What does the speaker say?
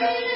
Amen.